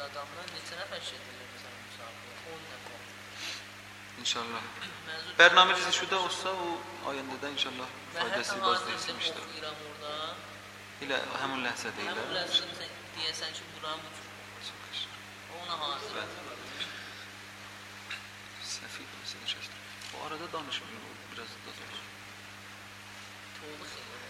yaşlı adamdan neçə nəfər şəkildir bizə müsabiqə? 10 nəfər. İnşallah. Bərnamecimiz şuda olsa o ayəndə də inşallah faydası bazı etmişdir. Oxuyuram orada. Elə həmin ləhzə deyil. Həmin ləhzə deyəsən ki, buranın bu cür. Ona hazır. Səfi məsələn şəxsdir. O arada danışmıyor, biraz da zor. Oldu xeyir.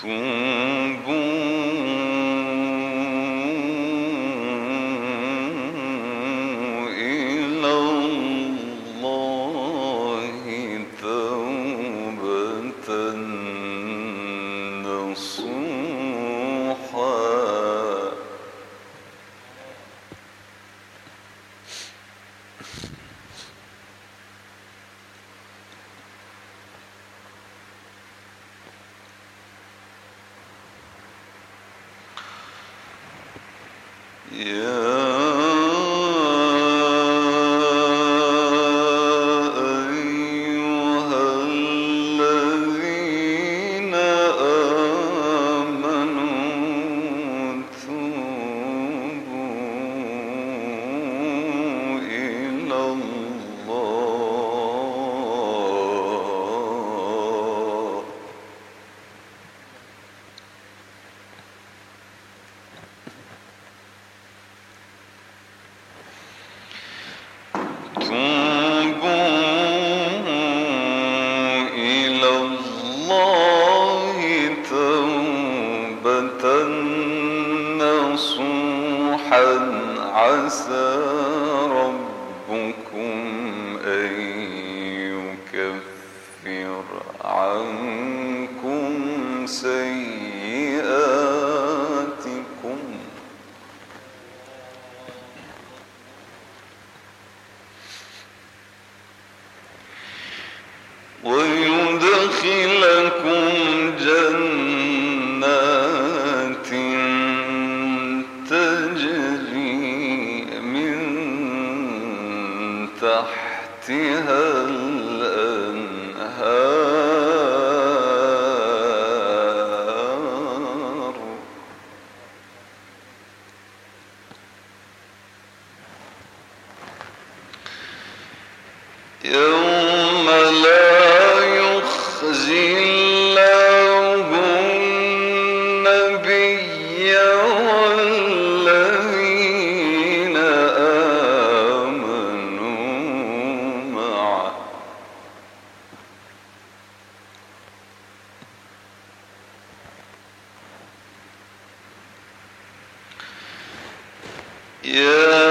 توبوا Yeah. sem يا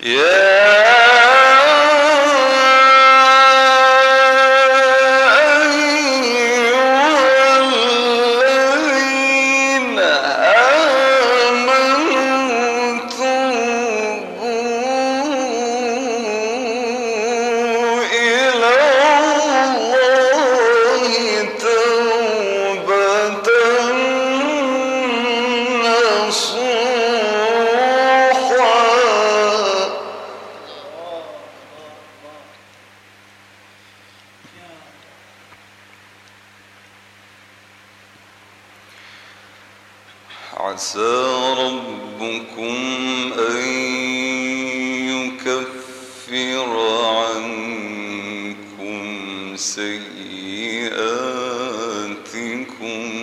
Yeah. سيئاتكم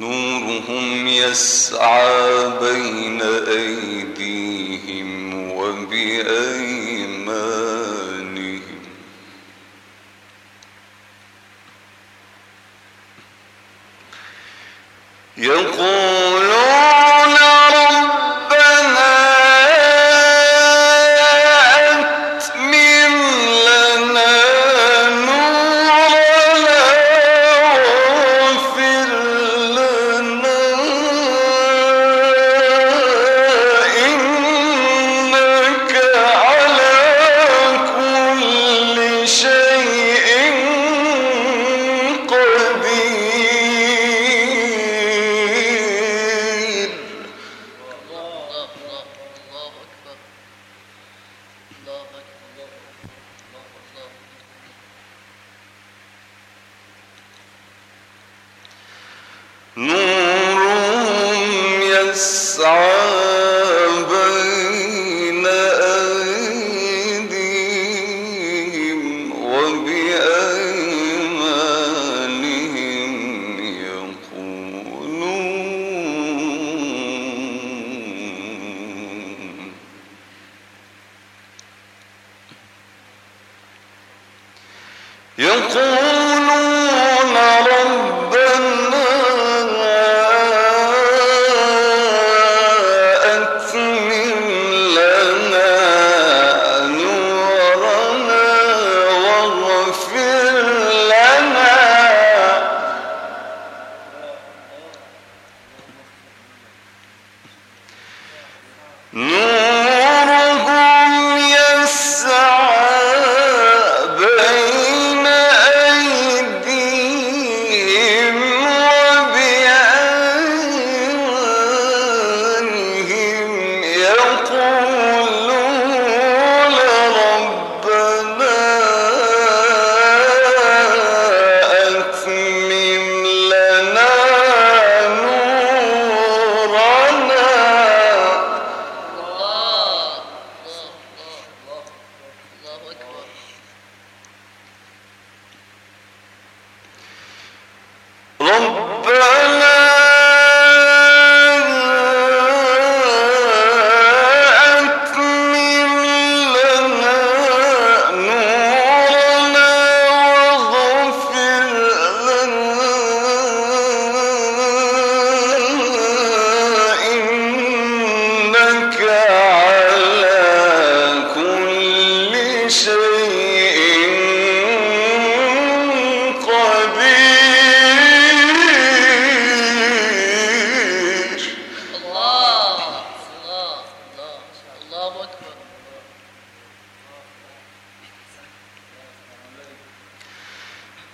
نورهم يسعى بين أيديهم وبأيمانهم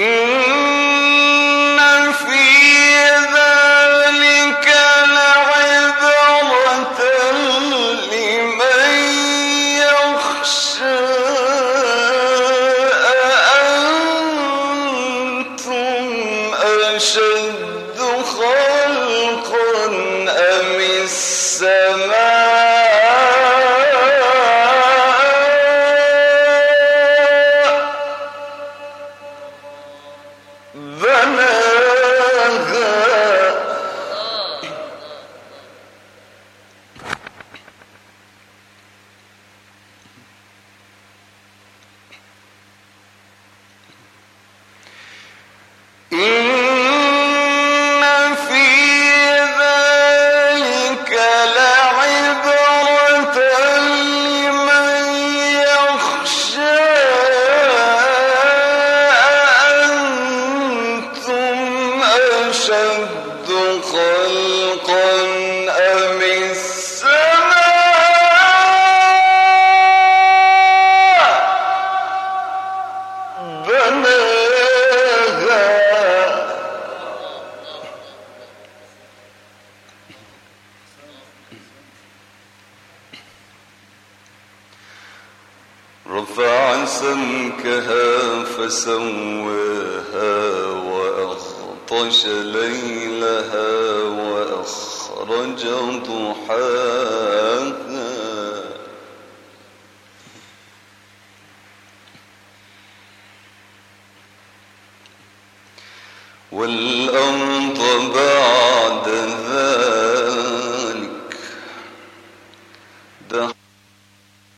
إن بناها رفع سمكها فسواها وأغطش ليلها وأخرج ضحاها